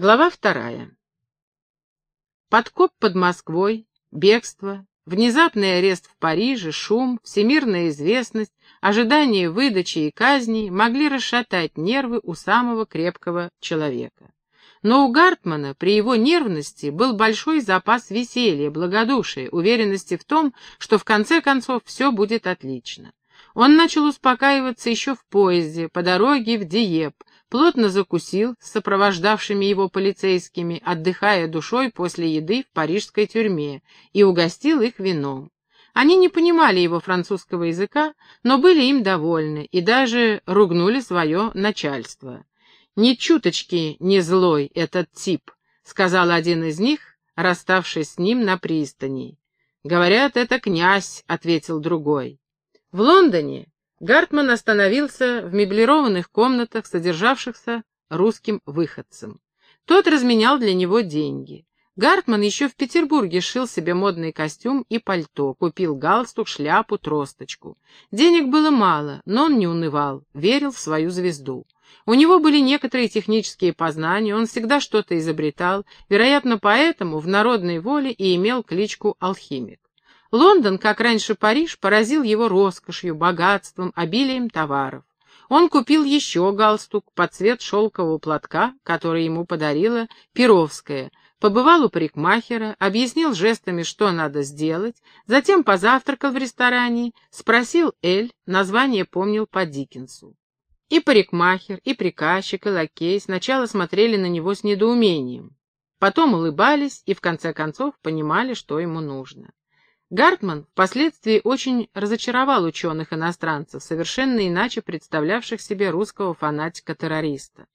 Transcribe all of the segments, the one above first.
Глава вторая. Подкоп под Москвой, бегство, внезапный арест в Париже, шум, всемирная известность, ожидание выдачи и казни могли расшатать нервы у самого крепкого человека. Но у Гартмана при его нервности был большой запас веселья, благодушия, уверенности в том, что в конце концов все будет отлично. Он начал успокаиваться еще в поезде, по дороге в Диеп, плотно закусил с сопровождавшими его полицейскими, отдыхая душой после еды в парижской тюрьме, и угостил их вином. Они не понимали его французского языка, но были им довольны и даже ругнули свое начальство. «Ни чуточки не злой этот тип», — сказал один из них, расставшись с ним на пристани. «Говорят, это князь», — ответил другой. В Лондоне Гартман остановился в меблированных комнатах, содержавшихся русским выходцем. Тот разменял для него деньги. Гартман еще в Петербурге сшил себе модный костюм и пальто, купил галстук, шляпу, тросточку. Денег было мало, но он не унывал, верил в свою звезду. У него были некоторые технические познания, он всегда что-то изобретал, вероятно, поэтому в народной воле и имел кличку «Алхимик». Лондон, как раньше Париж, поразил его роскошью, богатством, обилием товаров. Он купил еще галстук под цвет шелкового платка, который ему подарила Перовская, побывал у парикмахера, объяснил жестами, что надо сделать, затем позавтракал в ресторане, спросил Эль, название помнил по Диккенсу. И парикмахер, и приказчик, и лакей сначала смотрели на него с недоумением, потом улыбались и в конце концов понимали, что ему нужно. Гартман впоследствии очень разочаровал ученых-иностранцев, совершенно иначе представлявших себе русского фанатика-террориста.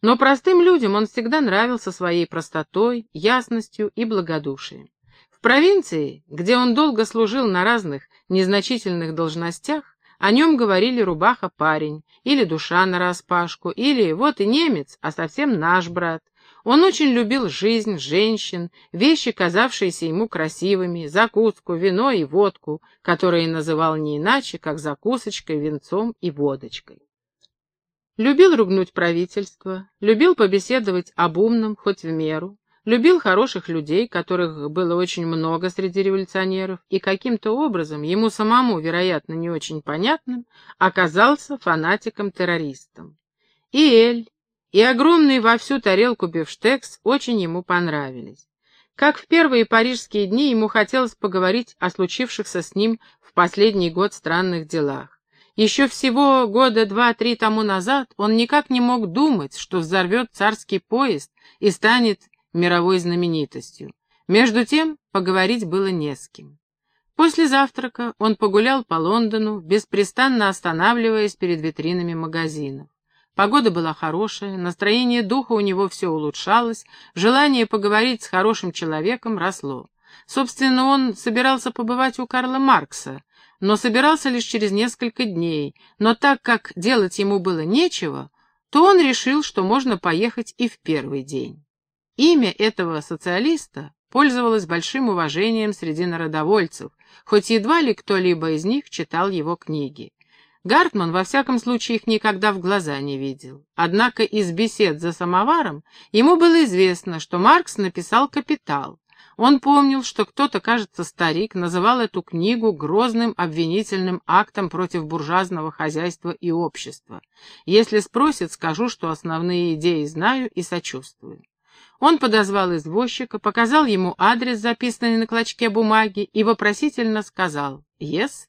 Но простым людям он всегда нравился своей простотой, ясностью и благодушием. В провинции, где он долго служил на разных незначительных должностях, о нем говорили рубаха-парень, или душа нараспашку, или вот и немец, а совсем наш брат, он очень любил жизнь, женщин, вещи, казавшиеся ему красивыми, закуску, вино и водку, которые называл не иначе, как закусочкой, венцом и водочкой. Любил ругнуть правительство, любил побеседовать об умном, хоть в меру, любил хороших людей, которых было очень много среди революционеров, и каким-то образом, ему самому, вероятно, не очень понятным, оказался фанатиком-террористом. И Эль, и огромный во всю тарелку бифштекс очень ему понравились. Как в первые парижские дни ему хотелось поговорить о случившихся с ним в последний год странных делах. Еще всего года два-три тому назад он никак не мог думать, что взорвет царский поезд и станет мировой знаменитостью. Между тем поговорить было не с кем. После завтрака он погулял по Лондону, беспрестанно останавливаясь перед витринами магазинов. Погода была хорошая, настроение духа у него все улучшалось, желание поговорить с хорошим человеком росло. Собственно, он собирался побывать у Карла Маркса, но собирался лишь через несколько дней, но так как делать ему было нечего, то он решил, что можно поехать и в первый день. Имя этого социалиста пользовалось большим уважением среди народовольцев, хоть едва ли кто-либо из них читал его книги. Гартман, во всяком случае, их никогда в глаза не видел. Однако из бесед за самоваром ему было известно, что Маркс написал «Капитал». Он помнил, что кто-то, кажется, старик, называл эту книгу грозным обвинительным актом против буржуазного хозяйства и общества. Если спросит, скажу, что основные идеи знаю и сочувствую. Он подозвал извозчика, показал ему адрес, записанный на клочке бумаги, и вопросительно сказал «Yes?»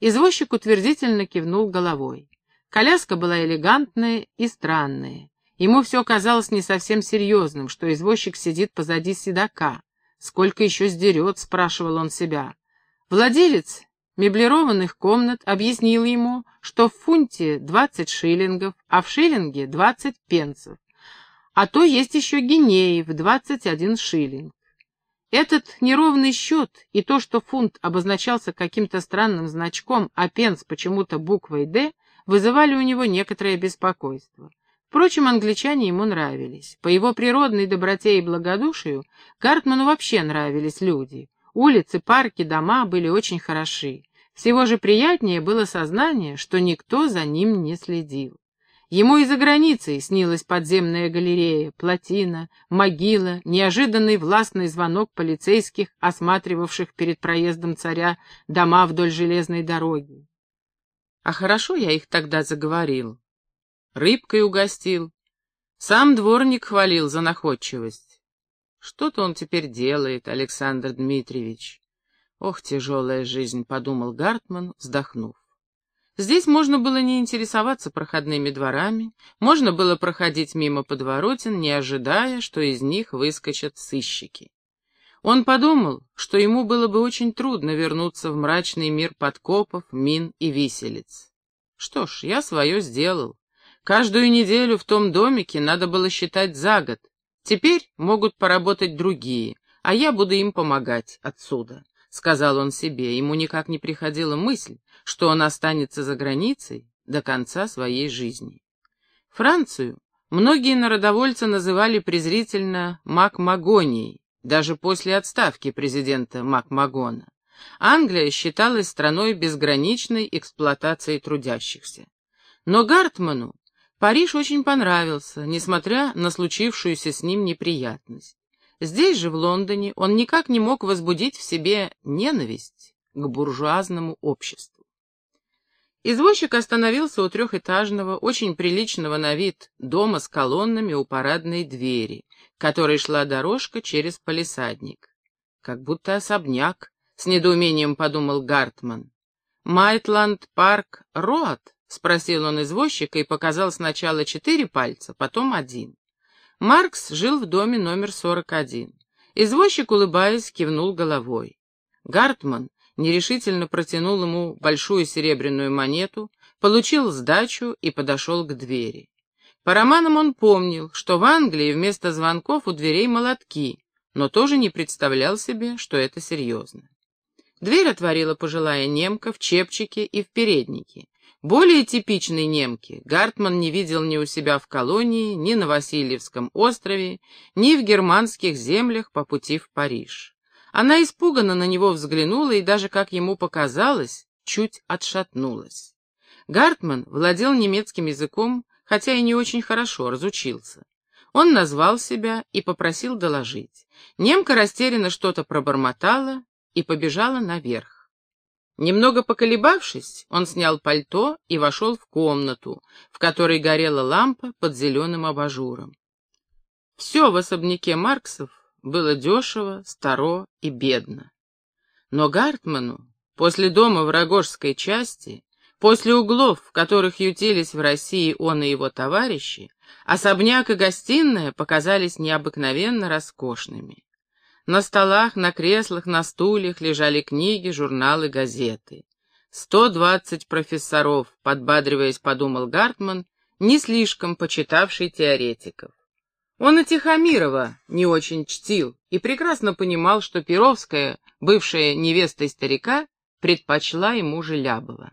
Извозчик утвердительно кивнул головой. Коляска была элегантная и странная. Ему все казалось не совсем серьезным, что извозчик сидит позади седока. «Сколько еще сдерет?» — спрашивал он себя. Владелец меблированных комнат объяснил ему, что в фунте двадцать шиллингов, а в шиллинге двадцать пенсов. А то есть еще гинеи в двадцать один шиллинг. Этот неровный счет и то, что фунт обозначался каким-то странным значком, а пенс почему-то буквой «Д», вызывали у него некоторое беспокойство. Впрочем, англичане ему нравились. По его природной доброте и благодушию Картману вообще нравились люди. Улицы, парки, дома были очень хороши. Всего же приятнее было сознание, что никто за ним не следил. Ему и за границей снилась подземная галерея, плотина, могила, неожиданный властный звонок полицейских, осматривавших перед проездом царя дома вдоль железной дороги. А хорошо я их тогда заговорил. Рыбкой угостил. Сам дворник хвалил за находчивость. Что-то он теперь делает, Александр Дмитриевич. Ох, тяжелая жизнь, подумал Гартман, вздохнув. Здесь можно было не интересоваться проходными дворами, можно было проходить мимо подворотен, не ожидая, что из них выскочат сыщики. Он подумал, что ему было бы очень трудно вернуться в мрачный мир подкопов, мин и виселиц. Что ж, я свое сделал. Каждую неделю в том домике надо было считать за год. Теперь могут поработать другие, а я буду им помогать отсюда. — сказал он себе, ему никак не приходила мысль, что он останется за границей до конца своей жизни. Францию многие народовольцы называли презрительно Макмагонией, даже после отставки президента Макмагона. Англия считалась страной безграничной эксплуатации трудящихся. Но Гартману Париж очень понравился, несмотря на случившуюся с ним неприятность. Здесь же, в Лондоне, он никак не мог возбудить в себе ненависть к буржуазному обществу. Извозчик остановился у трехэтажного, очень приличного на вид дома с колоннами у парадной двери, которой шла дорожка через палисадник. Как будто особняк, с недоумением подумал Гартман. «Майтланд Парк Роад?» — спросил он извозчика и показал сначала четыре пальца, потом один. Маркс жил в доме номер 41. Извозчик, улыбаясь, кивнул головой. Гартман нерешительно протянул ему большую серебряную монету, получил сдачу и подошел к двери. По романам он помнил, что в Англии вместо звонков у дверей молотки, но тоже не представлял себе, что это серьезно. Дверь отворила пожилая немка в чепчике и в переднике. Более типичной немки Гартман не видел ни у себя в колонии, ни на Васильевском острове, ни в германских землях по пути в Париж. Она испуганно на него взглянула и даже, как ему показалось, чуть отшатнулась. Гартман владел немецким языком, хотя и не очень хорошо разучился. Он назвал себя и попросил доложить. Немка растерянно что-то пробормотала и побежала наверх. Немного поколебавшись, он снял пальто и вошел в комнату, в которой горела лампа под зеленым абажуром. Все в особняке Марксов было дешево, старо и бедно. Но Гартману, после дома в Рогожской части, после углов, в которых ютились в России он и его товарищи, особняк и гостиная показались необыкновенно роскошными. На столах, на креслах, на стульях лежали книги, журналы, газеты. «Сто двадцать профессоров», — подбадриваясь, подумал Гартман, не слишком почитавший теоретиков. Он и Тихомирова не очень чтил и прекрасно понимал, что Перовская, бывшая невестой старика, предпочла ему Желябова.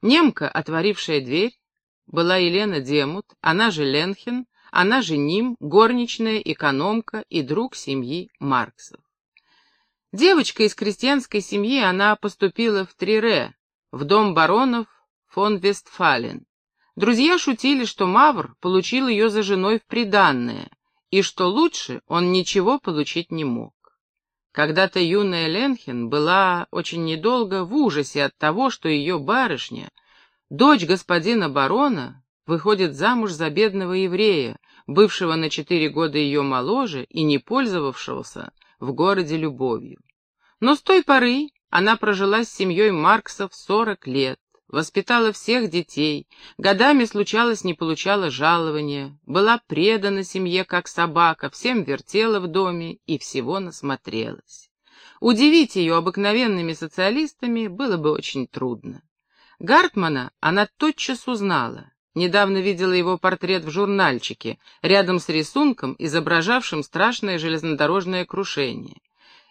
Немка, отворившая дверь, была Елена Демут, она же Ленхен, она же Ним, горничная, экономка и друг семьи Марксов. Девочка из крестьянской семьи, она поступила в Трире, в дом баронов фон Вестфален. Друзья шутили, что Мавр получил ее за женой в приданное, и что лучше он ничего получить не мог. Когда-то юная Ленхен была очень недолго в ужасе от того, что ее барышня, дочь господина барона, выходит замуж за бедного еврея, бывшего на четыре года ее моложе и не пользовавшегося в городе любовью. Но с той поры она прожила с семьей Марксов сорок лет, воспитала всех детей, годами случалось не получала жалования, была предана семье как собака, всем вертела в доме и всего насмотрелась. Удивить ее обыкновенными социалистами было бы очень трудно. Гартмана она тотчас узнала, Недавно видела его портрет в журнальчике, рядом с рисунком, изображавшим страшное железнодорожное крушение.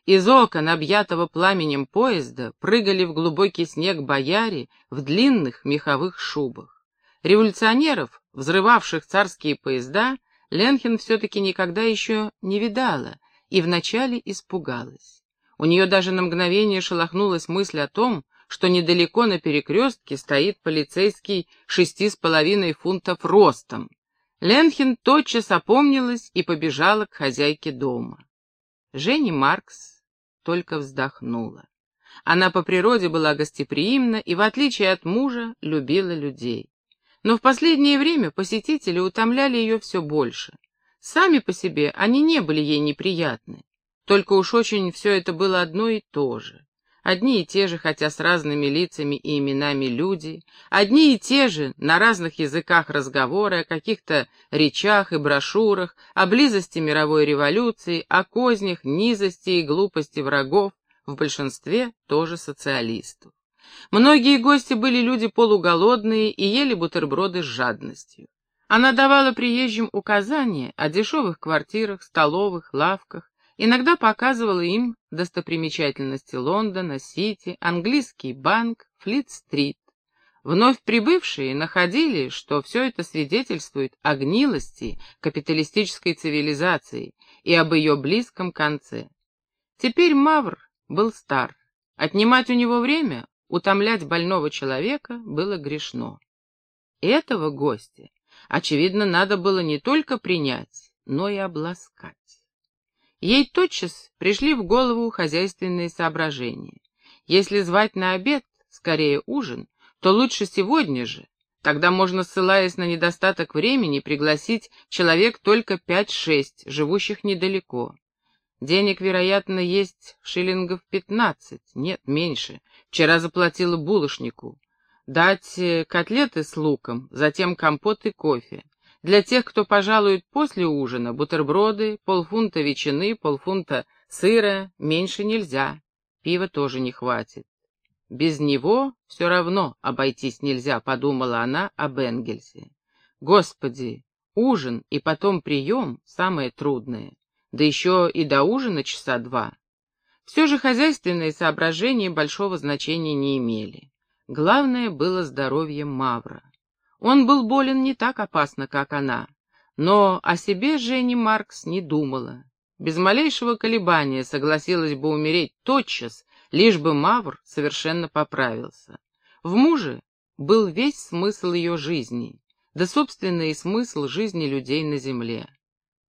Из окон, объятого пламенем поезда, прыгали в глубокий снег бояре в длинных меховых шубах. Революционеров, взрывавших царские поезда, Ленхен все-таки никогда еще не видала и вначале испугалась. У нее даже на мгновение шелохнулась мысль о том, что недалеко на перекрестке стоит полицейский шести с половиной фунтов ростом. Ленхин тотчас опомнилась и побежала к хозяйке дома. Женя Маркс только вздохнула. Она по природе была гостеприимна и, в отличие от мужа, любила людей. Но в последнее время посетители утомляли ее все больше. Сами по себе они не были ей неприятны. Только уж очень все это было одно и то же. Одни и те же, хотя с разными лицами и именами люди, одни и те же, на разных языках разговоры о каких-то речах и брошюрах, о близости мировой революции, о кознях, низости и глупости врагов, в большинстве тоже социалистов. Многие гости были люди полуголодные и ели бутерброды с жадностью. Она давала приезжим указания о дешевых квартирах, столовых, лавках, Иногда показывала им достопримечательности Лондона, Сити, английский банк, Флит-стрит. Вновь прибывшие находили, что все это свидетельствует о гнилости капиталистической цивилизации и об ее близком конце. Теперь Мавр был стар. Отнимать у него время, утомлять больного человека было грешно. Этого гостя, очевидно, надо было не только принять, но и обласкать. Ей тотчас пришли в голову хозяйственные соображения. Если звать на обед, скорее ужин, то лучше сегодня же. Тогда можно, ссылаясь на недостаток времени, пригласить человек только пять-шесть, живущих недалеко. Денег, вероятно, есть шиллингов пятнадцать, нет, меньше. Вчера заплатила булочнику. Дать э, котлеты с луком, затем компот и кофе. Для тех, кто пожалует после ужина, бутерброды, полфунта ветчины, полфунта сыра, меньше нельзя. Пива тоже не хватит. Без него все равно обойтись нельзя, подумала она об Энгельсе. Господи, ужин и потом прием — самое трудное. Да еще и до ужина часа два. Все же хозяйственные соображения большого значения не имели. Главное было здоровье Мавра. Он был болен не так опасно, как она, но о себе Женни Маркс не думала. Без малейшего колебания согласилась бы умереть тотчас, лишь бы Мавр совершенно поправился. В муже был весь смысл ее жизни, да собственный и смысл жизни людей на земле.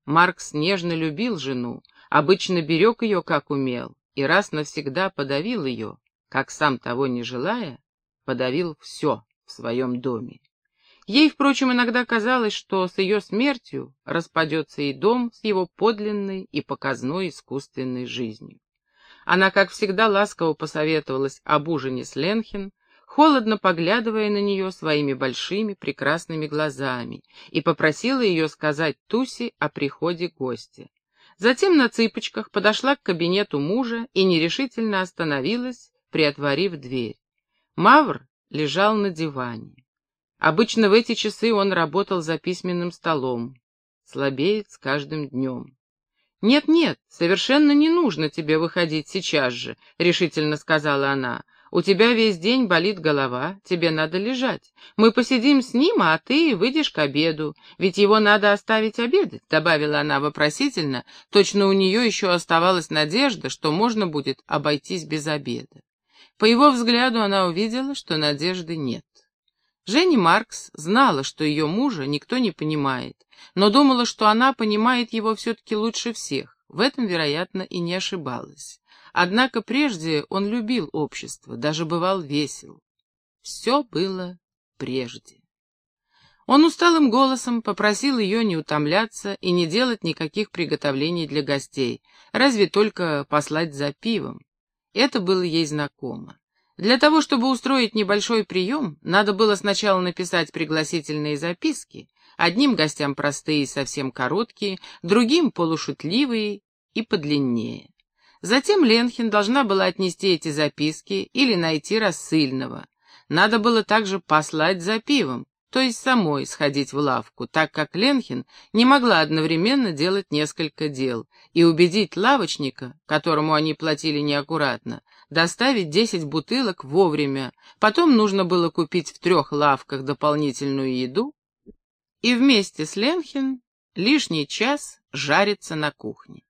Маркс нежно любил жену, обычно берег ее, как умел, и раз навсегда подавил ее, как сам того не желая, подавил все в своем доме. Ей, впрочем, иногда казалось, что с ее смертью распадется и дом с его подлинной и показной искусственной жизнью. Она, как всегда, ласково посоветовалась об ужине с Ленхен, холодно поглядывая на нее своими большими прекрасными глазами, и попросила ее сказать Туси о приходе гостя. Затем на цыпочках подошла к кабинету мужа и нерешительно остановилась, приотворив дверь. Мавр лежал на диване. Обычно в эти часы он работал за письменным столом. Слабеет с каждым днем. «Нет-нет, совершенно не нужно тебе выходить сейчас же», — решительно сказала она. «У тебя весь день болит голова, тебе надо лежать. Мы посидим с ним, а ты выйдешь к обеду, ведь его надо оставить обедать», — добавила она вопросительно. Точно у нее еще оставалась надежда, что можно будет обойтись без обеда. По его взгляду она увидела, что надежды нет. Женя Маркс знала, что ее мужа никто не понимает, но думала, что она понимает его все-таки лучше всех. В этом, вероятно, и не ошибалась. Однако прежде он любил общество, даже бывал весел. Все было прежде. Он усталым голосом попросил ее не утомляться и не делать никаких приготовлений для гостей, разве только послать за пивом. Это было ей знакомо. Для того, чтобы устроить небольшой прием, надо было сначала написать пригласительные записки, одним гостям простые и совсем короткие, другим полушутливые и подлиннее. Затем Ленхин должна была отнести эти записки или найти рассыльного. Надо было также послать за пивом, то есть самой сходить в лавку, так как Ленхин не могла одновременно делать несколько дел, и убедить лавочника, которому они платили неаккуратно, доставить десять бутылок вовремя. Потом нужно было купить в трех лавках дополнительную еду и вместе с Ленхин лишний час жариться на кухне.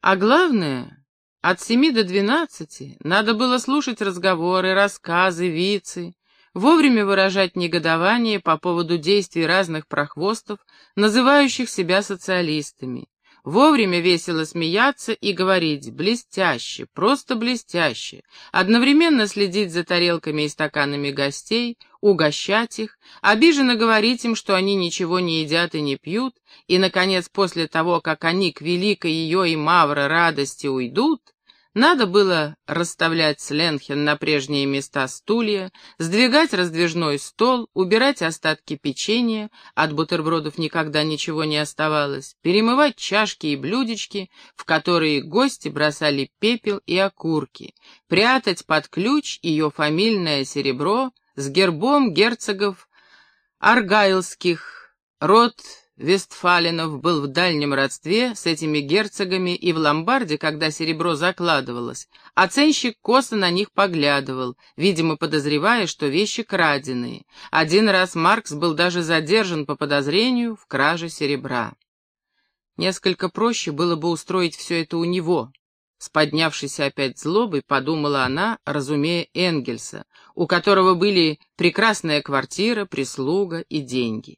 А главное, От семи до двенадцати надо было слушать разговоры, рассказы, вицы, вовремя выражать негодование по поводу действий разных прохвостов, называющих себя социалистами, вовремя весело смеяться и говорить «блестяще, просто блестяще», одновременно следить за тарелками и стаканами гостей, угощать их, обиженно говорить им, что они ничего не едят и не пьют, и, наконец, после того, как они к великой ее и Мавра радости уйдут, надо было расставлять Сленхен на прежние места стулья, сдвигать раздвижной стол, убирать остатки печенья, от бутербродов никогда ничего не оставалось, перемывать чашки и блюдечки, в которые гости бросали пепел и окурки, прятать под ключ ее фамильное серебро с гербом герцогов Аргайлских, род Вестфалинов был в дальнем родстве с этими герцогами и в ломбарде, когда серебро закладывалось, оценщик косо на них поглядывал, видимо, подозревая, что вещи краденые. Один раз Маркс был даже задержан по подозрению в краже серебра. Несколько проще было бы устроить все это у него. С поднявшейся опять злобой подумала она, разумея Энгельса, у которого были прекрасная квартира, прислуга и деньги.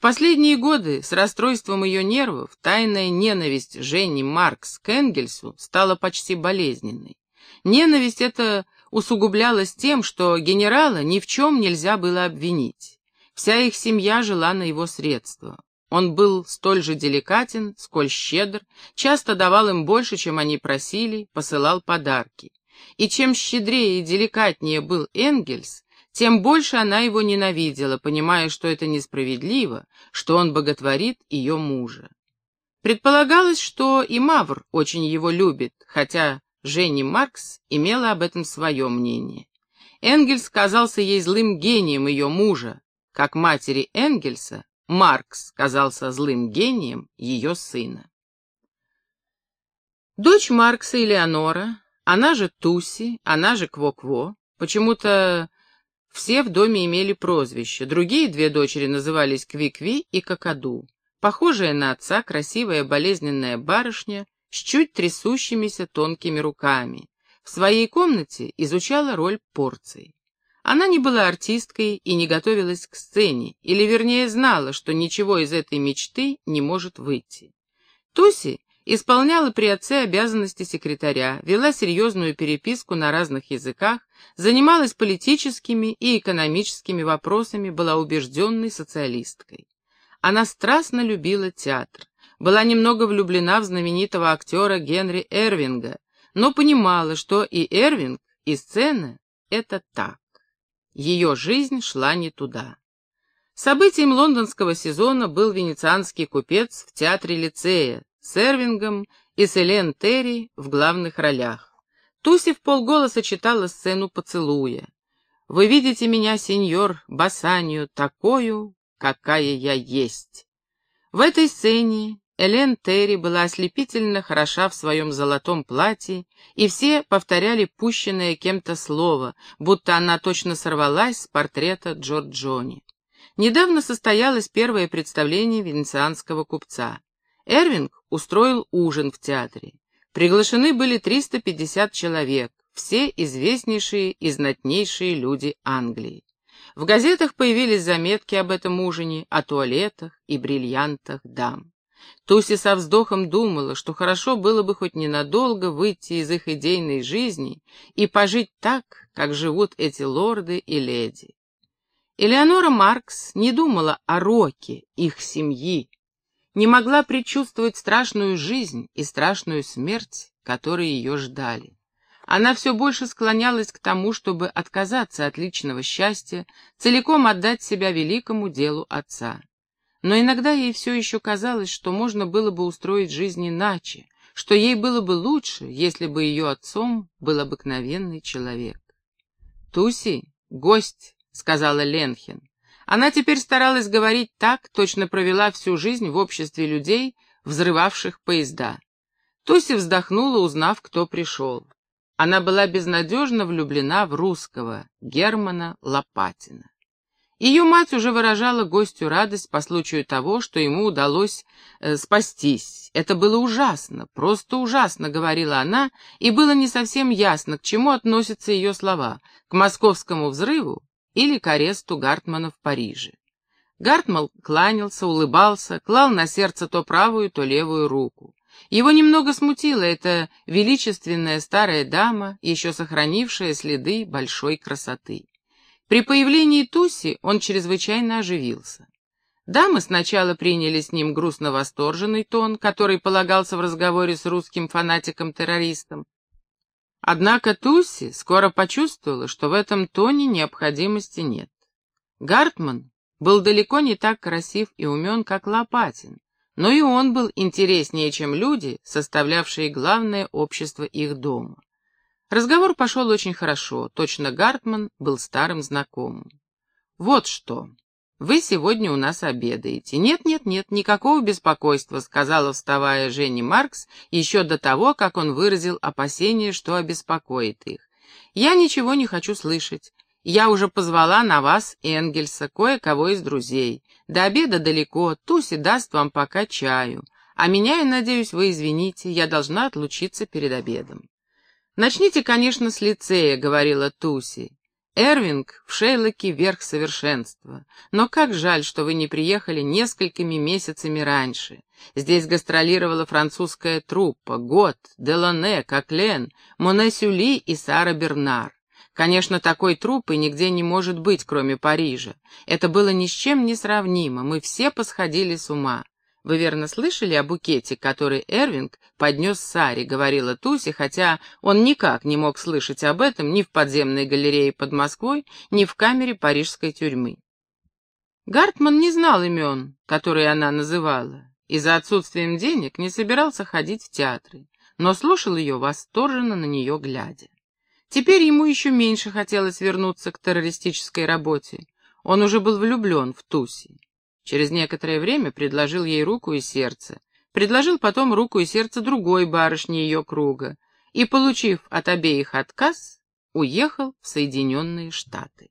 В последние годы с расстройством ее нервов тайная ненависть Жени Маркс к Энгельсу стала почти болезненной. Ненависть эта усугублялась тем, что генерала ни в чем нельзя было обвинить. Вся их семья жила на его средства. Он был столь же деликатен, сколь щедр, часто давал им больше, чем они просили, посылал подарки. И чем щедрее и деликатнее был Энгельс, тем больше она его ненавидела, понимая, что это несправедливо, что он боготворит ее мужа. Предполагалось, что и Мавр очень его любит, хотя Женни Маркс имела об этом свое мнение. Энгельс казался ей злым гением ее мужа, как матери Энгельса Маркс казался злым гением ее сына. Дочь Маркса Элеонора, она же Туси, она же Кво-Кво, почему-то все в доме имели прозвище, другие две дочери назывались Квикви и Какаду. Похожая на отца, красивая болезненная барышня с чуть трясущимися тонкими руками. В своей комнате изучала роль порций. Она не была артисткой и не готовилась к сцене, или вернее знала, что ничего из этой мечты не может выйти. Туси исполняла при отце обязанности секретаря, вела серьезную переписку на разных языках, занималась политическими и экономическими вопросами, была убежденной социалисткой. Она страстно любила театр, была немного влюблена в знаменитого актера Генри Эрвинга, но понимала, что и Эрвинг, и сцена — это так. Ее жизнь шла не туда. Событием лондонского сезона был венецианский купец в театре лицея, с Эрвингом и с Элен Терри в главных ролях. Туси в полголоса читала сцену поцелуя. «Вы видите меня, сеньор Басанию, такую, какая я есть». В этой сцене Элен Терри была ослепительно хороша в своем золотом платье, и все повторяли пущенное кем-то слово, будто она точно сорвалась с портрета Джорджони. Недавно состоялось первое представление венецианского купца. Эрвинг устроил ужин в театре. Приглашены были 350 человек, все известнейшие и знатнейшие люди Англии. В газетах появились заметки об этом ужине, о туалетах и бриллиантах дам. Туси со вздохом думала, что хорошо было бы хоть ненадолго выйти из их идейной жизни и пожить так, как живут эти лорды и леди. Элеонора Маркс не думала о Роке, их семьи, не могла предчувствовать страшную жизнь и страшную смерть, которые ее ждали. Она все больше склонялась к тому, чтобы отказаться от личного счастья, целиком отдать себя великому делу отца. Но иногда ей все еще казалось, что можно было бы устроить жизнь иначе, что ей было бы лучше, если бы ее отцом был обыкновенный человек. «Туси, гость», — сказала Ленхен. Она теперь старалась говорить так, точно провела всю жизнь в обществе людей, взрывавших поезда. Туси вздохнула, узнав, кто пришел. Она была безнадежно влюблена в русского, Германа Лопатина. Ее мать уже выражала гостю радость по случаю того, что ему удалось э, спастись. Это было ужасно, просто ужасно, говорила она, и было не совсем ясно, к чему относятся ее слова, к московскому взрыву или к аресту Гартмана в Париже. Гартман кланялся, улыбался, клал на сердце то правую, то левую руку. Его немного смутила эта величественная старая дама, еще сохранившая следы большой красоты. При появлении Туси он чрезвычайно оживился. Дамы сначала приняли с ним грустно-восторженный тон, который полагался в разговоре с русским фанатиком-террористом. Однако Туси скоро почувствовала, что в этом тоне необходимости нет. Гартман был далеко не так красив и умен, как Лопатин, но и он был интереснее, чем люди, составлявшие главное общество их дома. Разговор пошел очень хорошо, точно Гартман был старым знакомым. «Вот что, вы сегодня у нас обедаете». «Нет-нет-нет, никакого беспокойства», — сказала, вставая Женя Маркс, еще до того, как он выразил опасение, что обеспокоит их. «Я ничего не хочу слышать. Я уже позвала на вас Энгельса, кое-кого из друзей. До обеда далеко, Туси даст вам пока чаю. А меня, я надеюсь, вы извините, я должна отлучиться перед обедом». «Начните, конечно, с лицея», — говорила Туси. «Эрвинг в Шейлоке верх совершенства. Но как жаль, что вы не приехали несколькими месяцами раньше. Здесь гастролировала французская труппа Гот, Делане, Коклен, Моне Сюли и Сара Бернар. Конечно, такой труппы нигде не может быть, кроме Парижа. Это было ни с чем не сравнимо, мы все посходили с ума. «Вы верно слышали о букете, который Эрвинг поднес Саре?» — говорила Туси, хотя он никак не мог слышать об этом ни в подземной галерее под Москвой, ни в камере парижской тюрьмы. Гартман не знал имен, которые она называла, и за отсутствием денег не собирался ходить в театры, но слушал ее восторженно на нее глядя. Теперь ему еще меньше хотелось вернуться к террористической работе. Он уже был влюблен в Туси. Через некоторое время предложил ей руку и сердце. Предложил потом руку и сердце другой барышни ее круга. И, получив от обеих отказ, уехал в Соединенные Штаты.